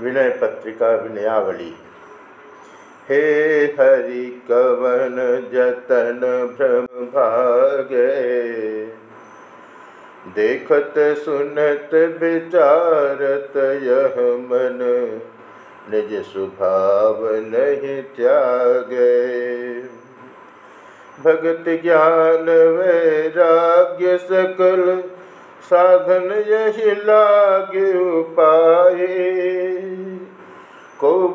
विनय पत्रिका विनयावली हे हरि कवन जतन भ्रम भागे देखत सुनत विचारत यह मन, निज स्वभाव नहीं त्यागे। भगत ज्ञान वैराग्य सकल साधन यही लागे उपाय।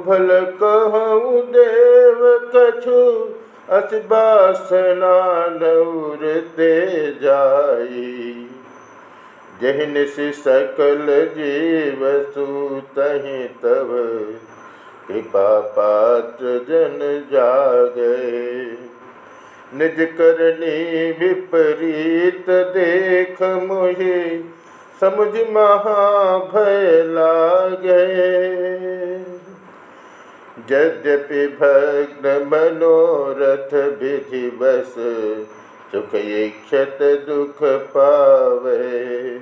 भल कहूँ देव कछु, असबासना नौरते जाई। जहन से सकल जीव सुतहि तब, कृपा पात्र जन जागे। निज करनी विपरीत देख मुहे, समझ महा महाभय लागे। यद्यपि भग्न मनोरथ विधि बस सुख इक्षत दुख पावे।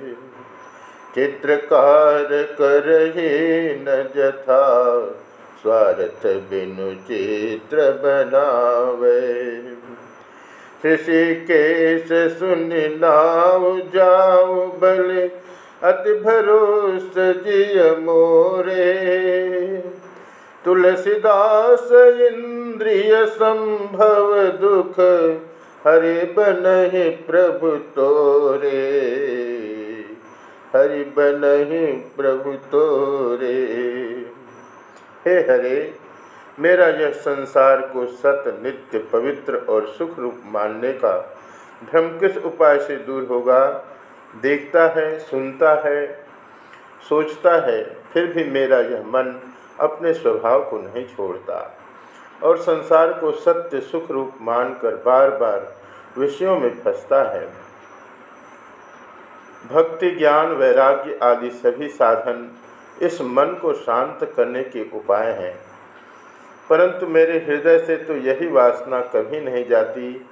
चित्रकार कर न जथा, स्वार्थ बिनु चित्र बनावे। ऋषिकेश सुन नाव जाओ बल, अति भरोस जिय मोरे। तुलसीदास इंद्रिय संभव दुख, हरि बन प्रभु तोरे। हरि बन प्रभु तोरे। हे हरे, मेरा यह संसार को सत, नित्य, पवित्र और सुख रूप मानने का भ्रम किस उपाय से दूर होगा? देखता है, सुनता है, सोचता है, फिर भी मेरा यह मन अपने स्वभाव को नहीं छोड़ता और संसार को सत्य सुख रूप मानकर बार बार विषयों में फंसता है। भक्ति, ज्ञान, वैराग्य आदि सभी साधन इस मन को शांत करने के उपाय हैं। परंतु मेरे हृदय से तो यही वासना कभी नहीं जाती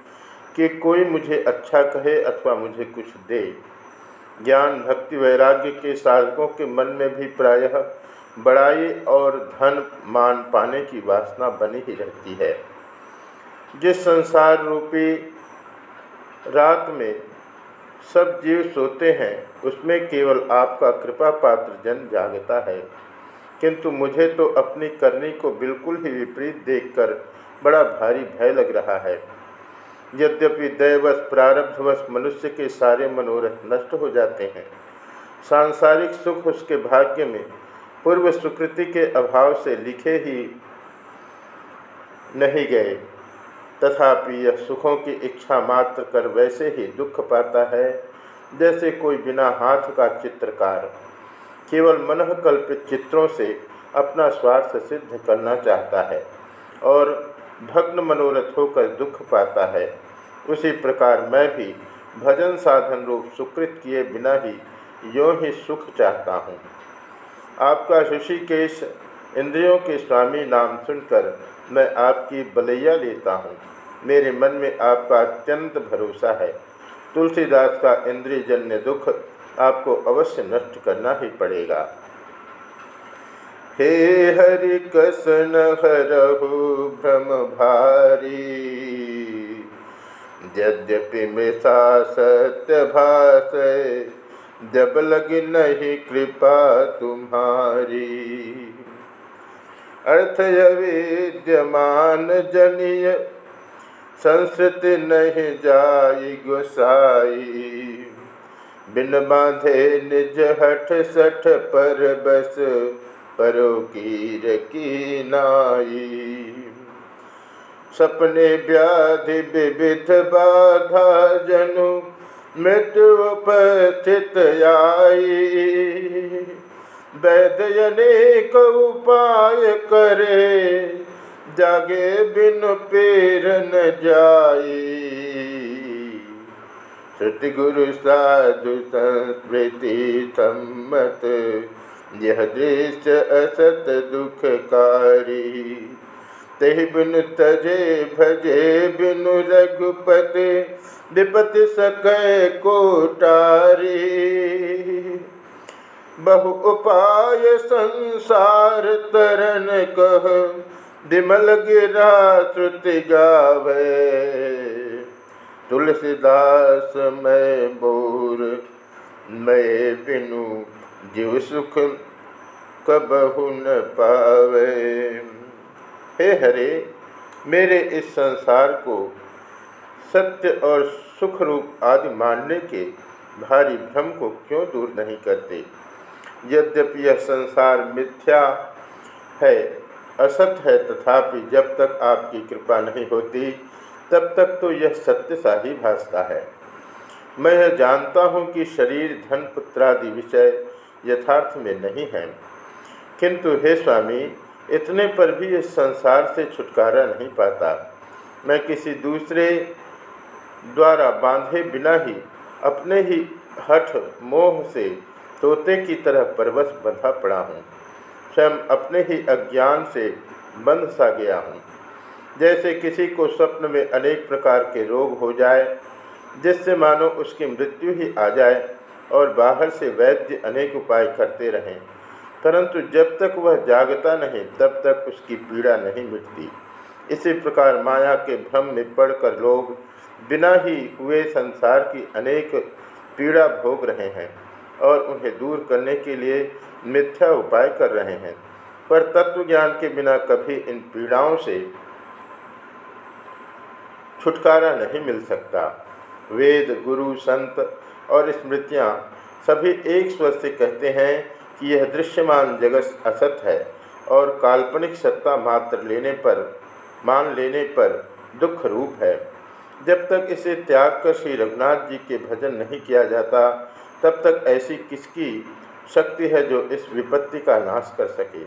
कि कोई मुझे अच्छा कहे अथवा मुझे कुछ दे। ज्ञान, भक्ति, वैराग्य के साधकों के मन में भी प्रायः बड़ाई और धन मान पाने की वासना बनी ही रहती है। जिस संसार रूपी रात में सब जीव सोते हैं, उसमें केवल आपका कृपा पात्र जन जागता है। किंतु मुझे तो अपनी करनी को बिल्कुल ही विपरीत देखकर बड़ा भारी भय लग रहा है। यद्यपि दैवश प्रारब्धवश मनुष्य के सारे मनोरथ नष्ट हो जाते हैं। सांसारिक सुख उसके भाग्य में पूर्व स्वीकृति के अभाव से लिखे ही नहीं गए। तथापि यह सुखों की इच्छा मात्र कर वैसे ही दुख पाता है, जैसे कोई बिना हाथ का चित्रकार। केवल मनकल्पित चित्रों से अपना स्वार्थ सिद्ध करना चाहता है और भग्न मनोरथ होकर दुख पाता है। उसी प्रकार मैं भी भजन साधन रूप सुकृत किए बिना ही यों ही सुख चाहता हूँ। आपका ऋषिकेश इंद्रियों के स्वामी नाम सुनकर मैं आपकी बलैया लेता हूँ। मेरे मन में आपका अत्यंत भरोसा है। तुलसीदास का इंद्रिय जन्य दुख आपको अवश्य नष्ट करना ही पड़ेगा। हे हरि कसन हरहु भ्रम भारी। यद्यपि मृषा सत्य भाष जब लग नहीं कृपा तुम्हारी। अर्थ विद्यमान जनिय, संस्कृति नहीं जाई गुसाई। बिन बांधे निज हठ सठ पर बस, परो की नाई। सपने व्याधि विविध बाधा जनु मृत्यु उपस्थित आई। वैद्य अनेक उपाय करे, जागे बिन पेर न जाई। श्रुति गुरु साधु संस्मृति सम्मत, यह दृश्य असत दुखकारी। तहि बिन तजे भजे बिनु रघुपति, विपति सकै कोटारी बहु उपाय संसार तरन कह, विमल गिरा श्रुति गावे। तुलसीदास मैं बोर, मैं बिनु जीव सुख कबहु न पावे। हे हरे, मेरे इस संसार को सत्य और सुख रूप आदि मानने के भारी भ्रम को क्यों दूर नहीं करते? यद्यपि यह संसार मिथ्या है असत है, तथापि जब तक आपकी कृपा नहीं होती, तब तक तो यह सत्य सा ही भासता है। मैं यह जानता हूँ कि शरीर धन पुत्रादि विषय यथार्थ में नहीं है। किंतु हे स्वामी इतने पर भी इस संसार से छुटकारा नहीं पाता। मैं किसी दूसरे द्वारा बांधे बिना ही अपने ही हठ मोह से तोते की तरह परवश बंधा पड़ा हूँ। स्वयं अपने ही अज्ञान से बंध सा गया हूँ। जैसे किसी को स्वप्न में अनेक प्रकार के रोग हो जाए, जिससे मानो उसकी मृत्यु ही आ जाए और बाहर से वैद्य अनेक उपाय करते रहें। परंतु जब तक वह जागता नहीं, तब तक उसकी पीड़ा नहीं मिटती। इसी प्रकार माया के भ्रम में पड़कर लोग बिना ही हुए संसार की अनेक पीड़ा भोग रहे हैं और उन्हें दूर करने के लिए मिथ्या उपाय कर रहे हैं। पर तत्व ज्ञान के बिना कभी इन पीड़ाओं से छुटकारा नहीं मिल सकता। वेद, गुरु, संत और स्मृतियाँ सभी एक स्वर से कहते हैं कि यह दृश्यमान जगत असत है और काल्पनिक सत्ता मात्र लेने पर, मान लेने पर दुख रूप है। जब तक इसे त्याग कर श्री रघुनाथ जी के भजन नहीं किया जाता, तब तक ऐसी किसकी शक्ति है जो इस विपत्ति का नाश कर सके?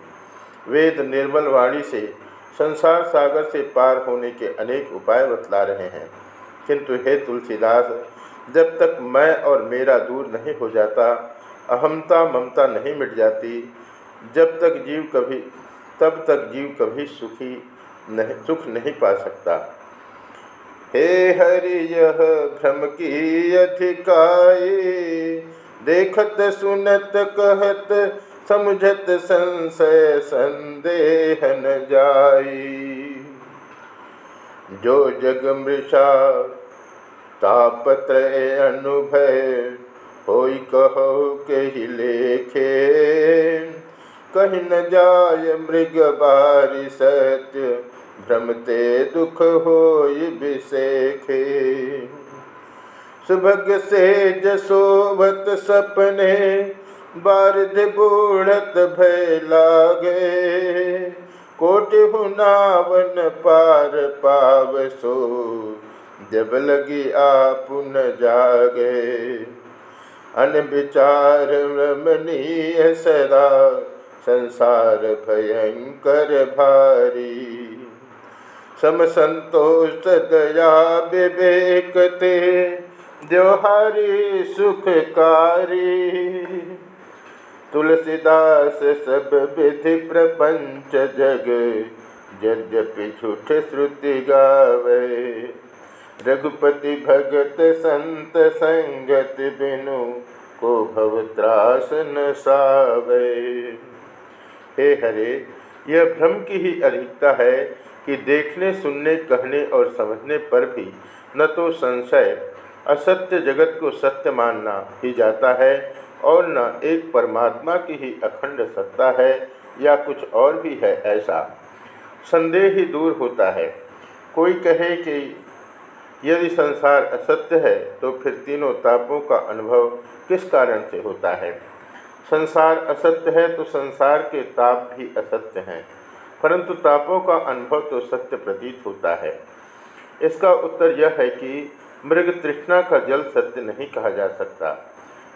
वेद निर्मल वाणी से संसार सागर से पार होने के अनेक उपाय बतला रहे हैं। किंतु हे तुलसीदास, जब तक मैं और मेरा दूर नहीं हो जाता अहमता ममता नहीं मिट जाती। जब तक जीव कभी, तब तक जीव कभी सुखी नहीं, सुख नहीं पा सकता। हे हरि, यह भ्रम की अधिकाई। देखत, सुनत, कहत, समझत, संशय, संदेह न जाई। जो जग मृषा तापत्र अनुभय हो कहो के ही लेखे। कहीं न जाय मृग बारी सत्य भ्रमते दुख हो विषेखे सुभग से जसोवत सपने, बारध बूढ़त भय लागे। कोटि हुनावन पार पाव सो जब लगी आप न जागे। अन विचार रमणीय सदा, संसार भयंकर भारी। सम संतोष दया विवेकते द्योहारी सुखकारी। तुलसीदास सब विधि प्रपंच जग यद्यपि झूठ श्रुति गावे। रघुपति भगत संत संगत बिनु को भवत्रास न सावे। हे हरे, यह भ्रम की ही अधिकता है कि देखने, सुनने, कहने और समझने पर भी न तो संशय, असत्य जगत को सत्य मानना ही जाता है और न एक परमात्मा की ही अखंड सत्ता है या कुछ और भी है ऐसा। संदेह ही दूर होता है। कोई कहे कि यदि संसार असत्य है तो फिर तीनों तापों का अनुभव किस कारण से होता है? संसार असत्य है तो संसार के ताप भी असत्य हैं, परंतु तापों का अनुभव तो सत्य प्रतीत होता है। इसका उत्तर यह है कि मृग तृष्णा का जल सत्य नहीं कहा जा सकता,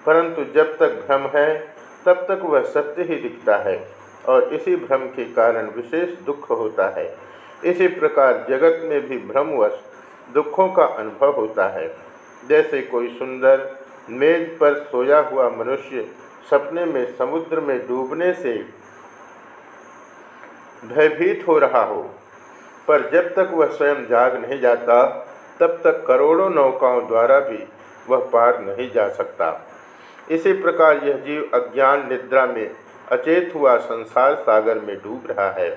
परंतु जब तक भ्रम है, तब तक वह सत्य ही दिखता है, और इसी भ्रम के कारण विशेष दुख होता है। इसी प्रकार जगत में भी भ्रमवश दुखों का अनुभव होता है। जैसे कोई सुंदर मेज पर सोया हुआ मनुष्य सपने में समुद्र में डूबने से भयभीत हो रहा हो, पर जब तक वह स्वयं जाग नहीं जाता, तब तक करोड़ों नौकाओं द्वारा भी वह पार नहीं जा सकता। इसी प्रकार यह जीव अज्ञान निद्रा में अचेत हुआ संसार सागर में डूब रहा है।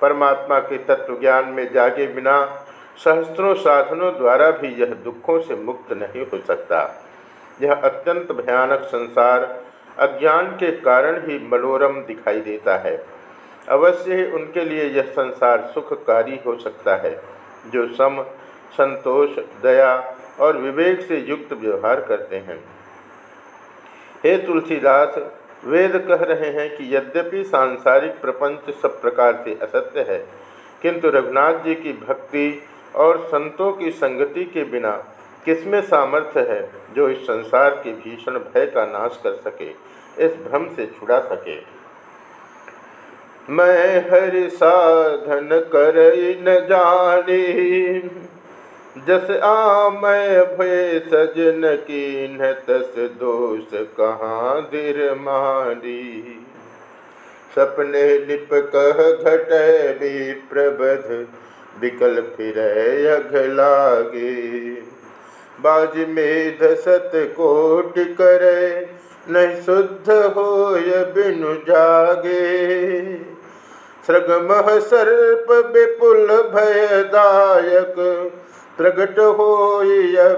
परमात्मा के तत्व ज्ञान में जागे बिना सहस्त्रों साधनों द्वारा भी यह दुखों से मुक्त नहीं हो सकता। यह अत्यंत भयानक संसार अज्ञान के कारण ही मनोरम दिखाई देता है। अवश्य ही उनके लिए यह संसार सुखकारी हो सकता है, जो सम, संतोष, दया और विवेक से युक्त व्यवहार करते हैं। हे तुलसीदास, वेद कह रहे हैं कि यद्यपि सांसारिक प्रपंच सब प्रकार से असत्य है, किंतु रघुनाथ जी की भक्ति और संतों की संगति के बिना किसमें सामर्थ्य है जो इस संसार के भीषण भय का नाश कर सके, इस भ्रम से छुड़ा सके? मैं हरि साधन कर न जानी, जस आमय भय सजन की न तस दोष कहाँ दिर मारी सपने लिप कह घट भी प्रबध विकल फिर लागे। बाज में धसत कोट करे नहीं शुद्ध हो बिनु जागे। सृगमह सर्प विपुल भयदायक, प्रगट हो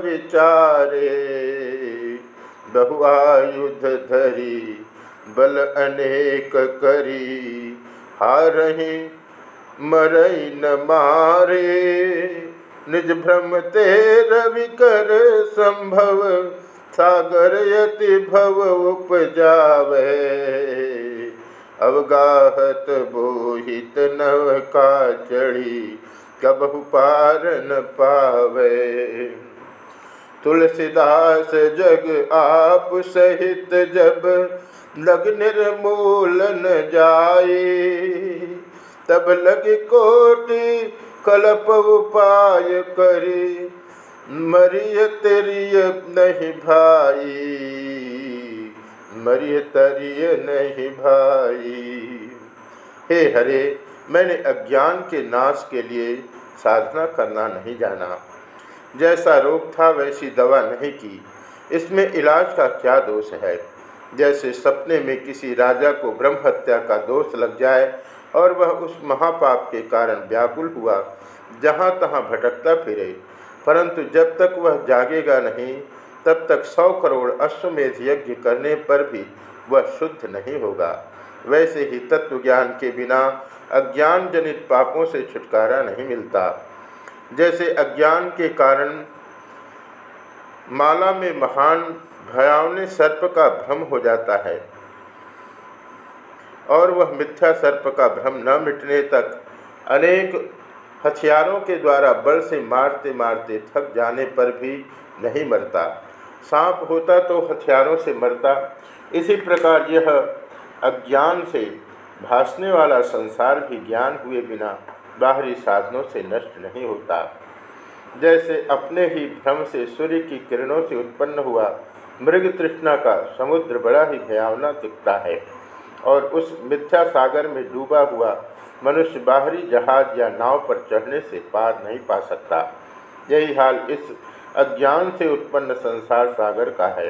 विचारे। बहुआयुध धरी, बल अनेक करी, हारही मरई न मारे। निज भ्रम ते रवि कर संभव, सागर यति भव उपजावे। अवगाहत बोहित नव का चढ़ी कबहु पार न पावे। तुलसीदास जग आप सहित जब लग निर्मूलन जाए। तब लग कोटि कलप उपाय करे। मरिय तेरिय नहीं भाई, मरिय तरिय नहीं भाई। हे हरे, मैंने अज्ञान के नाश के लिए साधना करना नहीं जाना। जैसा रोग था वैसी दवा नहीं की। इसमें इलाज का क्या दोष है? जैसे सपने में किसी राजा को ब्रह्म हत्या का दोष लग जाए और वह उस महापाप के कारण व्याकुल हुआ, जहाँ तहाँ भटकता फिरे। परंतु जब तक वह जागेगा नहीं, तब तक सौ करोड़ अश्वमेध यज्ञ करने पर भी वह शुद्ध नहीं होगा। वैसे ही तत्व ज्ञान के बिना अज्ञान जनित पापों से छुटकारा नहीं मिलता। जैसे अज्ञान के कारण माला में महान भयावने सर्प का भ्रम हो जाता है और वह मिथ्या सर्प का भ्रम न मिटने तक अनेक हथियारों के द्वारा बल से मारते मारते थक जाने पर भी नहीं मरता। सांप होता तो हथियारों से मरता। इसी प्रकार यह अज्ञान से भासने वाला संसार भी ज्ञान हुए बिना बाहरी साधनों से नष्ट नहीं होता। जैसे अपने ही भ्रम से सूर्य की किरणों से उत्पन्न हुआ मृग तृष्णा का समुद्र बड़ा ही भयावना दिखता है। और उस मिथ्या सागर में डूबा हुआ मनुष्य बाहरी जहाज़ या नाव पर चढ़ने से पार नहीं पा सकता। यही हाल इस अज्ञान से उत्पन्न संसार सागर का है।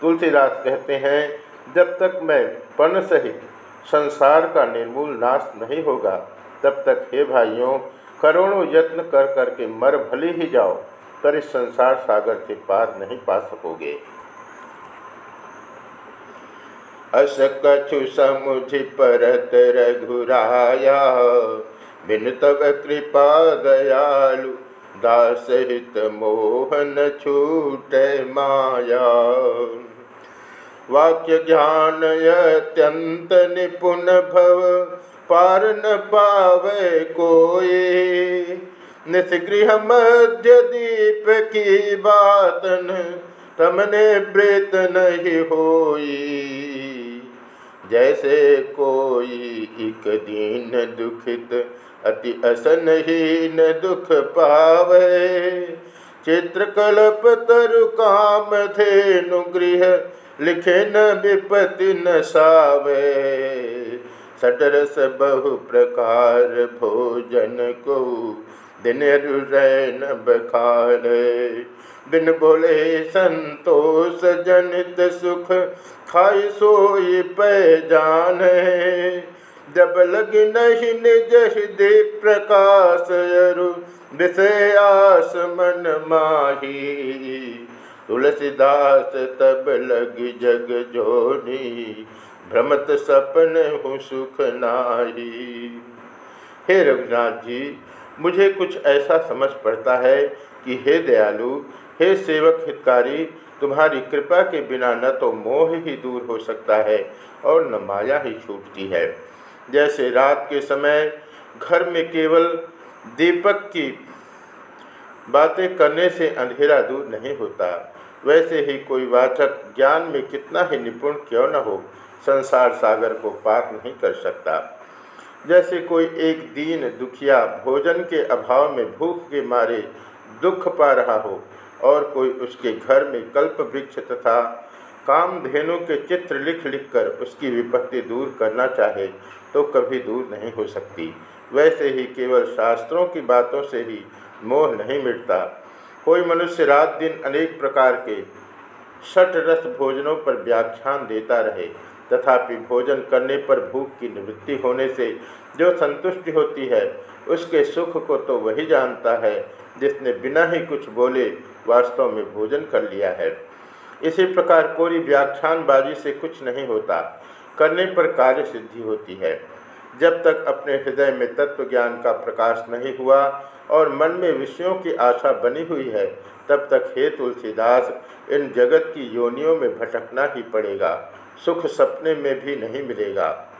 तुलसीदास कहते हैं, जब तक मैं पन सहित संसार का निर्मूल नाश नहीं होगा, तब तक हे भाइयों, करोड़ों यत्न कर करके मर भले ही जाओ, पर इस संसार सागर से पार नहीं पा सकोगे। अस कछु समुझ परत रघुराया बिन तब कृपा दयालु दास हित मोहन छूट माया। वाक्य ज्ञान अत्यंत निपुण भव, पार न पावे कोई। निसगृह मध्य दीप की बातन, तमने ब्रेत नहीं होई। जैसे कोई एक दीन दुखित, अति असन ही न दुख पावे। चित्रकल्प तरु काम थे नुगृह लिखे न विपति न सावे। सटरस बहु प्रकार भोजन को दिन बखार बिन बोले संतोष जनित सुख खाई सोई पहचान जब लग नहीं निज प्रकाश अरु, विषय आस मन माही। तुलसीदास तब लग जग जोनी, भ्रमत सपन हूँ सुख नाही। हे रघुनाथ जी मुझे कुछ ऐसा समझ पड़ता है कि हे दयालु, हे सेवक हितकारी, तुम्हारी कृपा के बिना न तो मोह ही दूर हो सकता है और न माया ही छूटती है। जैसे रात के समय घर में केवल दीपक की बातें करने से अंधेरा दूर नहीं होता, वैसे ही कोई वाचक ज्ञान में कितना ही निपुण क्यों न हो, संसार सागर को पार नहीं कर सकता। जैसे कोई एक दीन दुखिया भोजन के अभाव में भूख के मारे दुख पा रहा हो, और कोई उसके घर में कल्प वृक्ष तथा कामधेनु के चित्र लिख लिख कर उसकी विपत्ति दूर करना चाहे तो कभी दूर नहीं हो सकती। वैसे ही केवल शास्त्रों की बातों से ही मोह नहीं मिटता। कोई मनुष्य रात दिन अनेक प्रकार के षट भोजनों पर व्याख्यान देता रहे तथापि भोजन करने पर भूख की निवृत्ति होने से जो संतुष्टि होती है, उसके सुख को तो वही जानता है, जिसने बिना ही कुछ बोले वास्तव में भोजन कर लिया है। इसी प्रकार कोई व्याख्यानबाजी से कुछ नहीं होता, करने पर कार्य सिद्धि होती है। जब तक अपने हृदय में तत्व ज्ञान का प्रकाश नहीं हुआ और मन में विषयों की आशा बनी हुई है, तब तक हे तुलसीदास, इन जगत की योनियों में भटकना ही पड़ेगा। सुख सपने में भी नहीं मिलेगा।